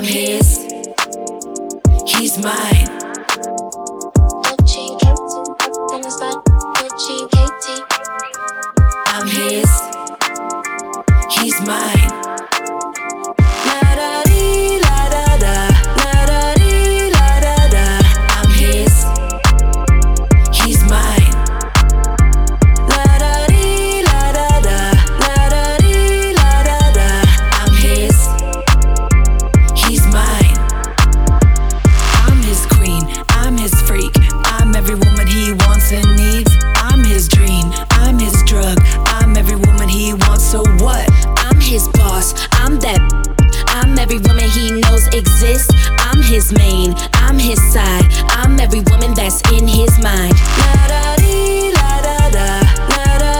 I'm his, he's mine. I'm his. I'm his side. I'm every woman that's in his mind. La da la da da, la da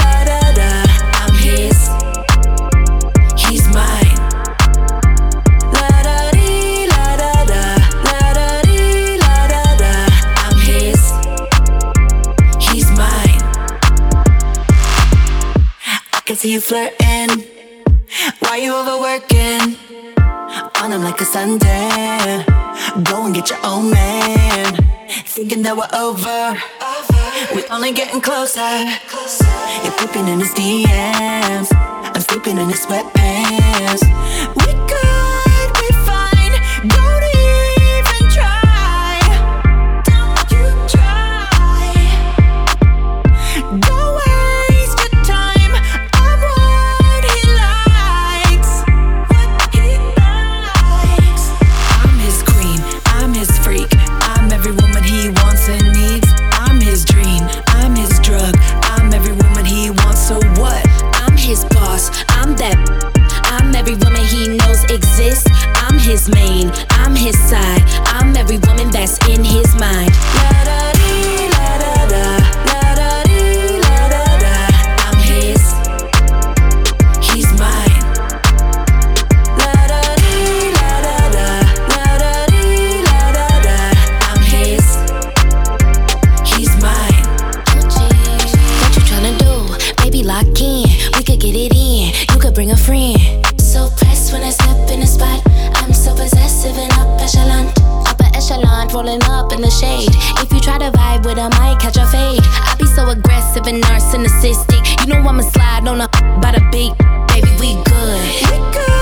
la da da. I'm his, he's mine. La da la da da, la da la da da. I'm his, he's mine. I can see you flirting. Why you overworking? I'm like a Sunday. Go and get your own man. Thinking that we're over. We're only getting closer. You're creeping in his DMs. I'm sleeping in his sweatpants. is mean. rolling up in the shade. If you try to vibe with a mic, catch a fade. I be so aggressive and narcissistic. You know I'ma slide on a by the beat. Baby, we good. We good.